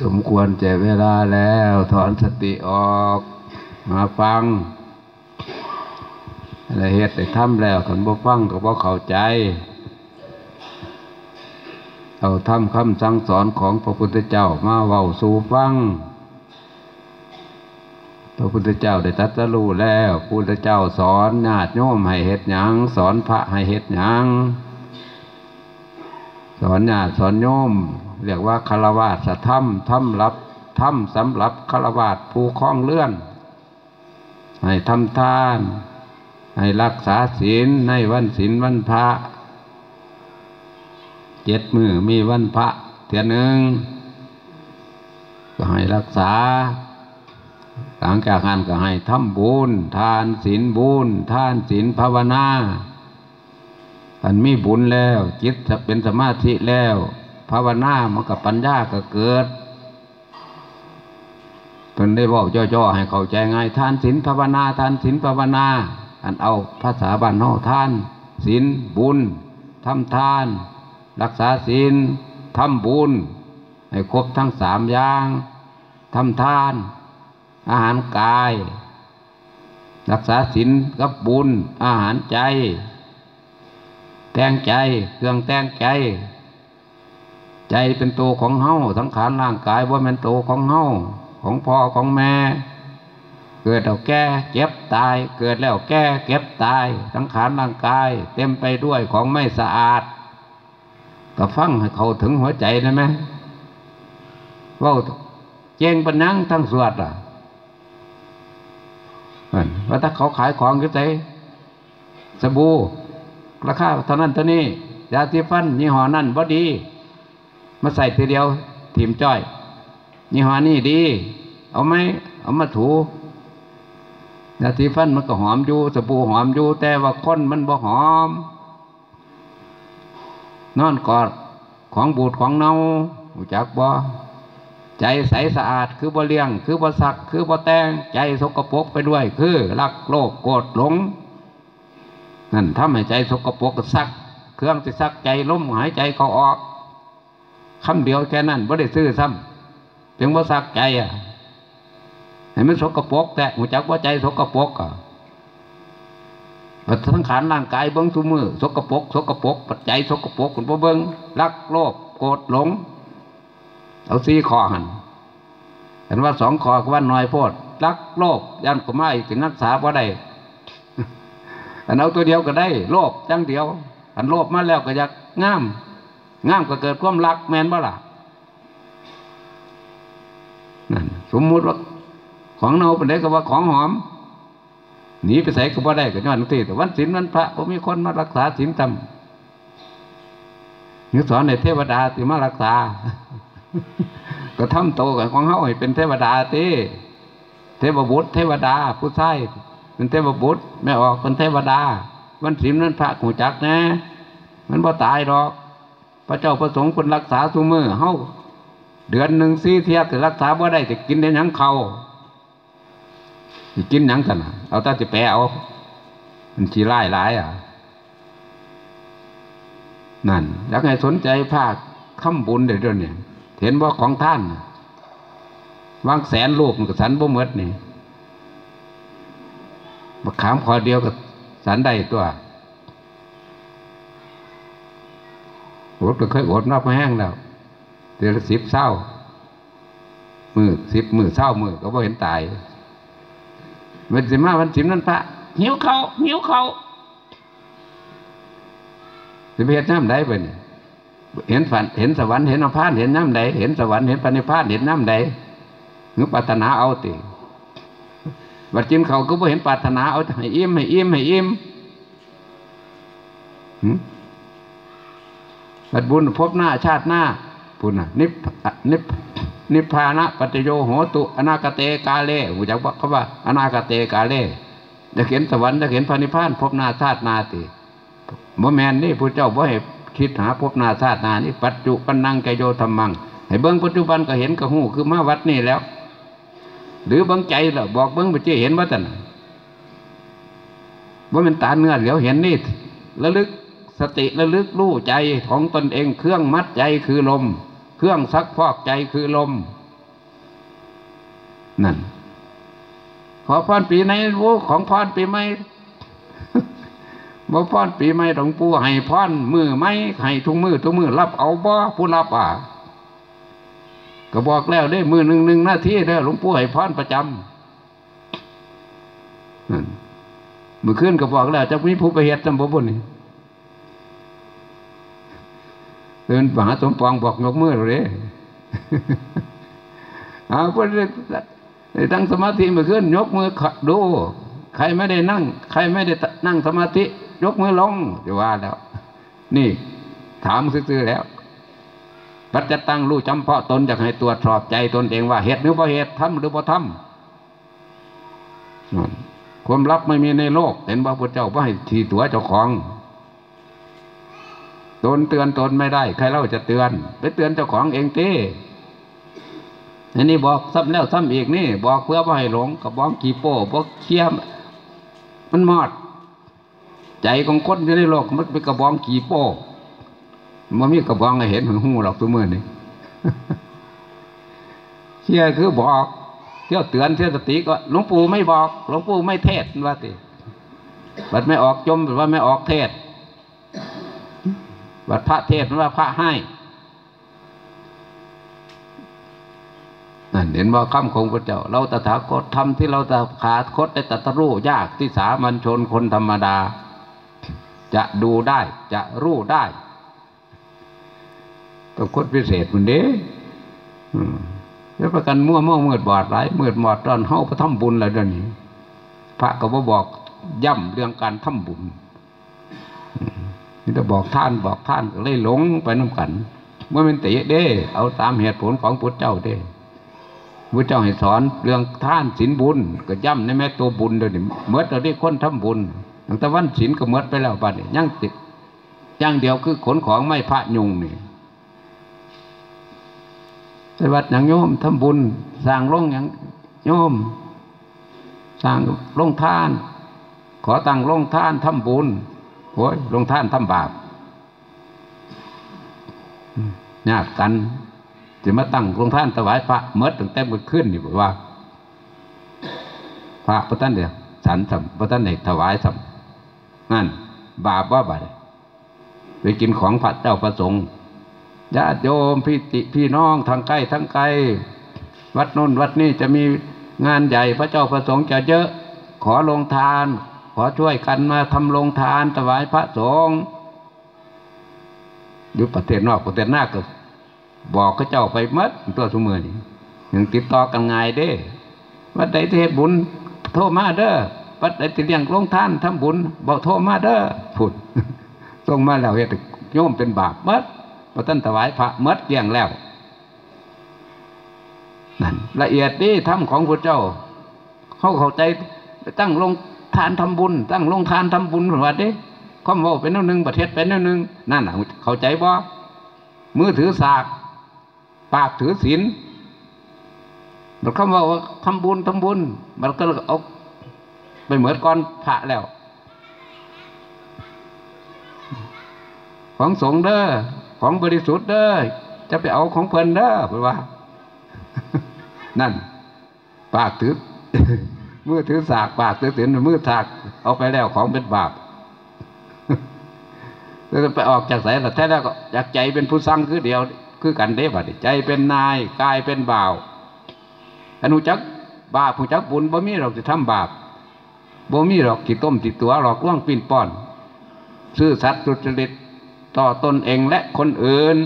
สมควรแก่เวลาแล้ว ถอนสติออก มาฟังอะไรเหตุได้ทำแล้วขันบ่ฟังก็บ่เข้าใจ เอาทำคำสั่งสอนของพระพุทธเจ้ามาเว้าสู่ฟัง พระพุทธเจ้าได้ตรัสรู้แล้วพระพุทธเจ้าสอนญาติโยมให้เฮ็ดหยังสอนพระให้เฮ็ดหยัง สอนญาติสอนโยม เรียกว่าคารวะสธรรมธรรมรับธรรมสำหรับคารวะผู้คล้องเลื่อน ให้ทำทาน ให้รักษาศีลในวันศีลวันพระ เจ็ดมือมีวันพระเทียนหนึ่งก็ให้รักษาหลังจากนั้นก็ให้ทำบุญ ทานศีลบุญ ทานศีลภาวนา อันมีบุญแล้ว จิตจะเป็นสมาธิแล้ว ภาวนามันกับปัญญาก็เกิดเพิ่นได้บอกย่อๆให้เข้าใจง่ายทานศีลภาวนาทานศีลภาวนา อันเอาภาษาบ้านเฮาทานศีลบุญทำทาน รักษาศีลทำบุญ ให้ครบทั้งสามอย่างทำทาน อาหารกาย รักษาศีลกับบุญอาหารใจ แต่งใจเครื่องแต่งใจ ใจเป็นตัวของเฮาสังขารร่างกายว่าเป็นตัวของเฮาของพ่อของแม่ เกิดแล้วแก่เก็บตาย เกิดแล้วแก่เก็บตายสังขารร่างกาย เต็มไปด้วยของไม่สะอาดก็ฟังให้เขาถึงหัวใจได้ไหมว่าเจงปัญญังทั้งสวดอะว่าถ้าเขาขายของก็ใจสบู่ ราคาเท่านั้นเท่านี้ยาสีฟันยี่ห้อนั่นบ่ดี มาใส่ทีเดียวถิ่มจ้อยยี่ห้อนี่ดี เอาไหมเอามาถูยาสีฟันมันก็หอมอยู่สบู่หอมอยู่ แต่ว่าคนมันบ่หอม นอนกอดของบูดของเน่าหูจักบ่ใจใสสะอาดคือบ่เลี้ยง คือบ่สัก คือบ่แต่งใจสกปรกไปด้วย คือรักโลภโกรธหลง นั่นทำให้ใจสกปรกก็ซัก เครื่องที่ซักใจล้มหายใจเขาออกคำเดียวแค่นั้นบ่ได้ซื้อซ้ำถึงว่าซักใจอะให้มันสกปรกแต่หูจักว่าใจสกปรกอะปัจจังขานร่างกายเบิ้งทุมือสกปรกสกปรกปัจจัยสกปรกคุณพ่อเบิ้งรักโลภโกรธหลง เอาสี่ข้อหันเห็นว่าสองข้อก็ว่าน้อยโพดรักโลภยันก็ไม่ถึงรักษาว่าได้ อันเอาตัวเดียวก็ได้ โลภจังเดียว อันโลภมาแล้วก็อยากงามงามก็เกิดความรักแมนบ่ล่ะนั่นสมมุติว่าของเน่าเป็นได้ก็ว่าของหอมหนีไปใส่ก็บ่ได้ก็ย้อนตีแต่วันศีลวันพระผมมีคนมารักษาศีลทำนึกสอนในเทวดาที่มารักษา ก็ทำโตกับของเฮาให้เป็นเทวดาตีเทวบุตรเทวดาผู้ชาย เป็นเทวบุตรไม่ออกเป็นเทวดา วันศีลวันพระหูจักนะ มันบ่ตายหรอก พระเจ้าประสงค์คนรักษาสุมือเฮาเดือนหนึ่งสี่เทียบแต่รักษาบ่ได้จะกินได้หยังเขากินหยังกันเอาต่จะแปลเอามันชีไล่หลายอะนั่นอยากให้สนใจภาคคำบุญเดี๋ยวนี้เห็นว่าของท่านวางแสนลูกกับสันบ่เมดนี่ มาขามคอเดียวกับสันได้ตัวอดก็เคยอดนอกมาแห้งแล้วเดือนสิบเศร้ามือสิบมือเศร้ามือก็บ่เห็นตายวันสิมาวันสิมนั่นพระหิวเขาหิวเขาจะไปเห็นน้ำใดไปเนี่เห็นฝันเห็นสวรรค์เห็นอภานเห็นน้ำใดเห็นสวรรค์เห็นปณิพานเห็นน้ำใดหรือปรารถนาเอาติ บัดจินเขาก็บ่เห็นปรารถนาเอาให้อิ่มให้อิ่มให้อิ่มบัดบุญพบหน้าชาติหน้าปุณนิพนิพนิพพานะปัจโยโหตุอนาคเตกาเลหูจักบอกเขาว่าอนาคเตกาเลจะเห็นสวรรค์จะเห็นพระนิพพานพบหน้าชาตินาติบ่แมนนี่พระเจ้าบ่ให้คิดหาพบหน้าชาตินานี่ปัจจุปันนังกโยธรรมังให้เบิ้งปัจจุบันก็เห็นก็หูคือมาวัดนี่แล้ว หรือบังใจล่ะบอกเบิ้งไปเจเห็นว่าแต่ว่ามันตาเนื้อเหลียวเห็นนี่ระลึกสติระลึกรู้ใจของตนเองเครื่องมัดใจคือลม เครื่องซักฟอกใจคือลม นั่น ขอพรปีไหนวูของพรปีใหม่บ่พรปีใหม่หลวงปู่ให้พรมือไหมให้ทุกมือทุกมือรับเอาบ่ผู้รับอะ ก็บอกแล้วได้มือหนึ่งหนึ่งหน้าที่เด้อหลวงปู่ให้พรประจำนั่นมือขึ้นก็บอกแล้วจะมีผู้ไปเหตุจำบ่บุญนี่เดินมหาสมปองบอกยกมือเลยเอาพื่อนได้ตั้งสมาธิมือขึ้น ยกมือดูใครไม่ได้นั่ง ใครไม่ได้นั่งสมาธิ ยกมือลงจะว่าแล้ว นี่ ถามซื่อๆแล้ว ปัจจตังรู้จำเพาะตนจะให้ตรวจสอบใจตนเองว่าเหตุหรือบ่เหตุทำหรือบ่ทำความลับไม่มีในโลก เห็นว่าพระเจ้าว่าให้ทีตัวเจ้าของตนเตือนตนไม่ได้ ใครเล่าจะเตือน ไปเตือนเจ้าของเองเต้อันนี้บอกซ้ำแล้วซ้ำอีกนี่ บอกเพื่อว่าให้หลงกับบ้องกีโป้บอกเคียม มันมอด ใจของคนอยู่ในโลกมันเป็นกระบองกีโป้ มันมีกระบองให้เห็นหูหรอกตัวมือนี่เชี่ยคือบอกเที่ยวเตือนเที่ยวสติก็หลวงปู่ไม่บอกหลวงปู่ไม่เทศว่าติบัดไม่ออกจมว่าไม่ออกเทศบัดพระเทศว่าพระให้นั่นเห็นว่าคำของพระเจ้า เราตถาคตทำที่เราตถาคตได้ตรัสรู้ยากที่สามัญชนคนธรรมดา จะดูได้จะรู้ได้ ต้องคดพิเศษมันเด้แล้วประกันมั่วมั่วมืดบอดหลายมืดบอดตอนเฮาพระทำบุญอะไรเดี๋ยวนี้พระก็บ่บอกย่ำเรื่องการทำบุญนี่จะบอกท่านบอกท่านก็เลยหลงไปน้ำกันเมื่อเป็นติเด้ เอาตามเหตุผลของพุทธเจ้าเด้พุทธเจ้าให้สอนเรื่องท่านศีลบุญ ก็ย่ำในแม่ตัวบุญเดี๋ยวนี้เมื่อเราได้คนทำบุญตั้งแต่วันศีลก็เมื่อไปแล้วบัดนี้ยังติดย่างเดียวคือขนของไม่พระยุงนี่ วัดอย่างโยมทำบุญสร้างโรงอย่างโยมสร้างโรงท่าน ขอตั้งโรงท่านทำบุญโอ้ยโรงท่านทำบาปญาติกันจะมาตั้งโรงท่านถวายพระเมื่อตั้งแต่มือขึ้นนี่บอกว่า พระพระท่านเดียวสันสัมพระท่านเอกถวายสัมนั่นบาปว่าบาปไปกินของพระเจ้าประสงค์ ญาติโยมพี่ติพี่น้องทางใกล้ทั้งไกล วัดนนวัดนี้จะมีงานใหญ่พระเจ้าประสงค์จะเยอะขอลงทาน ขอช่วยกันมาทำลงทานถวายพระสงฆ์อยู่ประเทศนอกประเทศหน้าก็บอกเขาเจ้าไปมัดตัวสมือนี่ยังติดต่อกันง่ายเด้วัดใดเทศบุญโทรมาเด้อวัดใดที่เลี้ยงลงทานทำบุญบอกโทรมาเด้อพูดส่งมาแล้วเฮ็ดโยมเป็นบาปมัด พระท่านถวายพระเมดเลี้ยงแล้วนั่นละเอียดนี่ทำของพระเจ้าเขาเข้าใจตั้งลงทานทำบุญ ตั้งลงทานทำบุญว่าเด้ข้อมว่าเป็นนั่นหนึ่งประเทศเป็นนั่นหนึ่งนั่นเข้าใจบ่มือถือสาก ปากถือศีลมันคำว่าทำบุญทำบุญ มันก็เอาไปเหมือนก้อนพระแล้ว ของสงเด้อ ของบริสุทธิ์เด้อจะไปเอาของเพลินเด้อเพราะว่า นั่น ปากถือมือถือสากปากถือศีลมือสากเอาไปแล้วของเป็นบาปแล้วไปออกจากสายแต่แท้แล้วก็อยากใจเป็นผู้สั่งคือเดียว คือกันเด้บัดใจเป็นนายกายเป็นบ่าวอนุจักบาปผู้จักบุญบ่มีเราจะทำบาปบ่มีหรอกกี่ต้มกี่ตัวหลอกล่วงปิ่นป้อน ซื่อสัตย์สุจริต ต่อตนเองและคนอื่น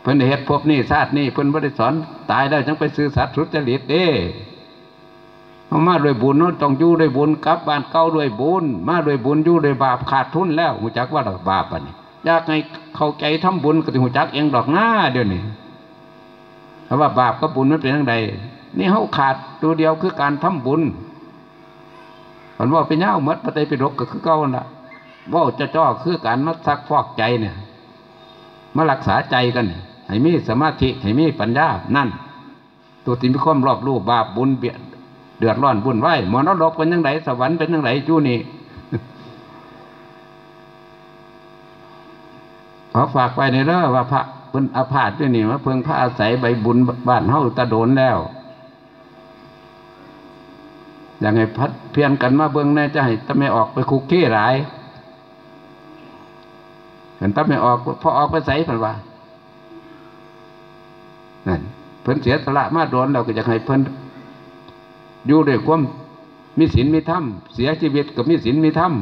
เพิ่นเหตุพบนี่ชาตินี่เพิ่นบริสอนตายแล้วจังไปซื่อสัตย์สุจริตเด้เอามาด้วยบุญนู้นต้องอยู่ด้วยบุญกลับบ้านเก่าด้วยบุญ มาด้วยบุญอยู่ด้วยบาปขาดทุนแล้วหูจักว่าดอกบาปอะนี่อยากให้เข้าใจทำบุญก็ถึงหูจักเองดอกหน้าเดี๋ยวนี้เพราะว่าบาปกับบุญมันเป็นยังไงนี่เขาขาดตัวเดียวคือการทำบุญผลว่าเป็นเงาเมดปฏิปิฎกก็คือเก่าน่ะ ว่าจะจ่อคือการมาซักฟอกใจเนี่ยมารักษาใจกัน ให้มีสมาธิให้มีปัญญา นั่น ตัวที่มีความรอบรู้บาปบุญเบียดเดือดร้อนวุ่นวายมรกเป็นยังไงสวรรค์เป็นยังไงจู่นี่ขอฝากไว้ในเด้อว่าพระเพิ่นอาพาธด้วยนี่ว่าเพิ่งพระอาศัยใบบุญบ้านเฮาตะโดนแล้วอย่างไงพัดเพียนกันมาเบิ่งแน่จะให้ตะไม่ออกไปคุกขี้หลาย เห็นตะไม่ออกพอออกไปใส่เพิ่นว่านั่นเพิ่นเสียสละมาโดนเราก็จะให้เพิ่นอยู่ด้วยความมีศีลมีธรรมเสียชีวิตกับมีศีลมีธรรม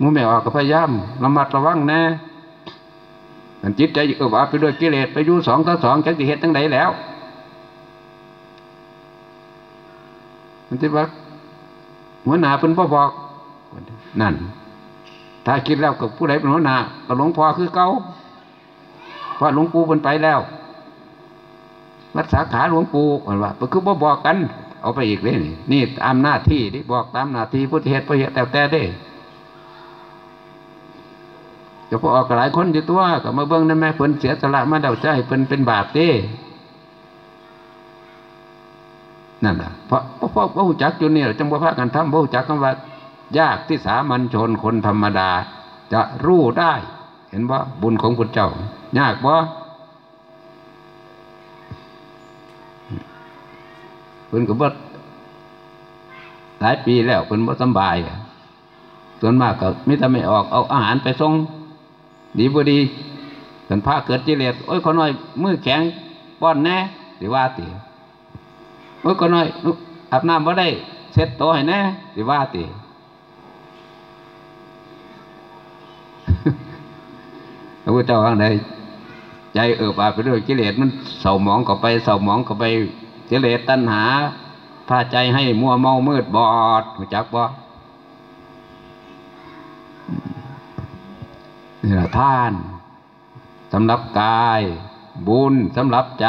มูไม่ออกก็พยายามระมัดระวังแน่อันจิตใจเออว่าไปด้วยกิเลสไปอยู่สองต่อสองจักสิเหตุตั้งไหนแล้วมันที่ว่าหัวหน้าเป็นพ่อบอกนั่น ถ้าคิดแล้วกับผู้ใดเป็นหัวหน้าก็หลวงพ่อคือเก่าเพราะหลวงปู่เป็นไปแล้ววัดสาขาหลวงปู่กันว่าก็คือบ่บอกกัน เอาไปอีกเลยนี่นี่ตามหน้าที่ที่บอกตามหน้าที่พุทธเหตุพุทธเหตุแต่แต่ได้ก็พอออกหลายคนอยู่ตัวก็มาเบิ่งนั่นแม่เพิ่นเสียสละมาเดาใจเพิ่นเป็นบาปเด้นั่นน่ะเพราะเพราะเพราะหูจักจุดนี้จังบ่พากันทำบ่หูจักคำว่า ยากที่สามัญชนคนธรรมดา จะรู้ได้ เห็นว่าบุญของพุทธเจ้า ยากบ่เพิ่นก็บ่หลายปีแล้วเพิ่นบ่สบายส่วนมากก็มิแต่ไม่ออกเอาอาหารไปส่งดีบ่ดีกันพระเกิดกิเลสโอ้ยคนน้อย มือแข็งป้อนแน่สิว่าติโอ้ยคนน้อยอาบน้ำบ่ได้เซ็ตโตวให้แน่สิว่าติ พระพุทธเจ้าว่าไงใจเอิบอาบไปด้วยกิเลสมันเศร้าหมองก็ไปเศร้าหมองก็ไปกิเลสตัณหาพาใจให้มัวเมามืดบอดรู้จักบ่นี่ละท่านสำหรับกายบุญสำหรับใจ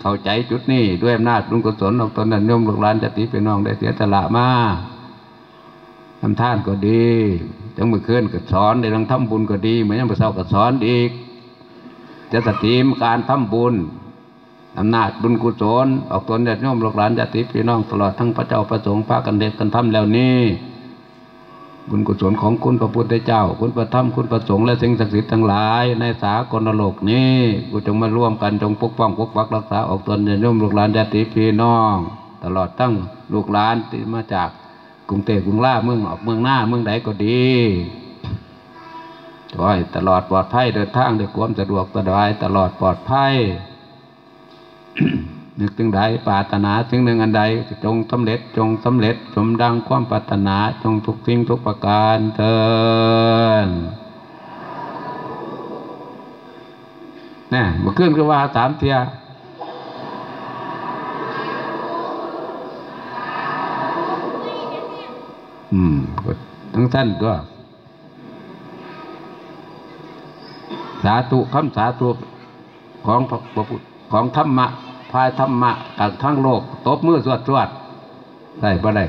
เข้าใจจุดนี้ด้วยอำนาจบุญกุศลของตนนั้นยมลูกหลานจะติเป็นน้องได้เสียสละมา ทำท่านก็ดีจังมือเคลื่อนก็สอนได้ทังทำบุญก็ดีเหมือนยังมือเศร้าก็สอนอีกจะสติมการทำบุญอำนาจบุญกุศลออกตนญาติโยมลูกหลานญาติพี่น้องตลอดทั้งพระเจ้าพระสงฆ์พระกันเด็กกันทำแล้วนี้บุญกุศลของคุณพระพุทธเจ้า คุณพระธรรมคุณพระสงฆ์และสิ่งศักดิ์สิทธิ์ทั้งหลาย ในสากลโลกนี้กูจงมาร่วมกันจงปกป้องปกปักรักษาออกตนญาติโยมลูกหลานญาติพี่น้อง ตลอดตั้งลูกหลานที่มาจาก กรุงเทพกรุงล่าเมืองออกเมืองหน้าเมืองใดก็ดีขอให้ตลอดปลอดภัยเดินทางด้วยความสะดวกสบายตลอดปลอดภัยนึกถึงใดปรารถนาถึงหนึ่งอันใดจงสำเร็จจงสำเร็จสมดังความปรารถนาจงทุกสิ่งทุกประการเถินนี่เมื่อคืนก็ว่าสามเทีย อืมทั้งท่านก็สาธุคำสาธุของพระพุทธของธรรมะพายธรรมะกับทั้งโลก ตบมือสวดสวดได้บ่ได้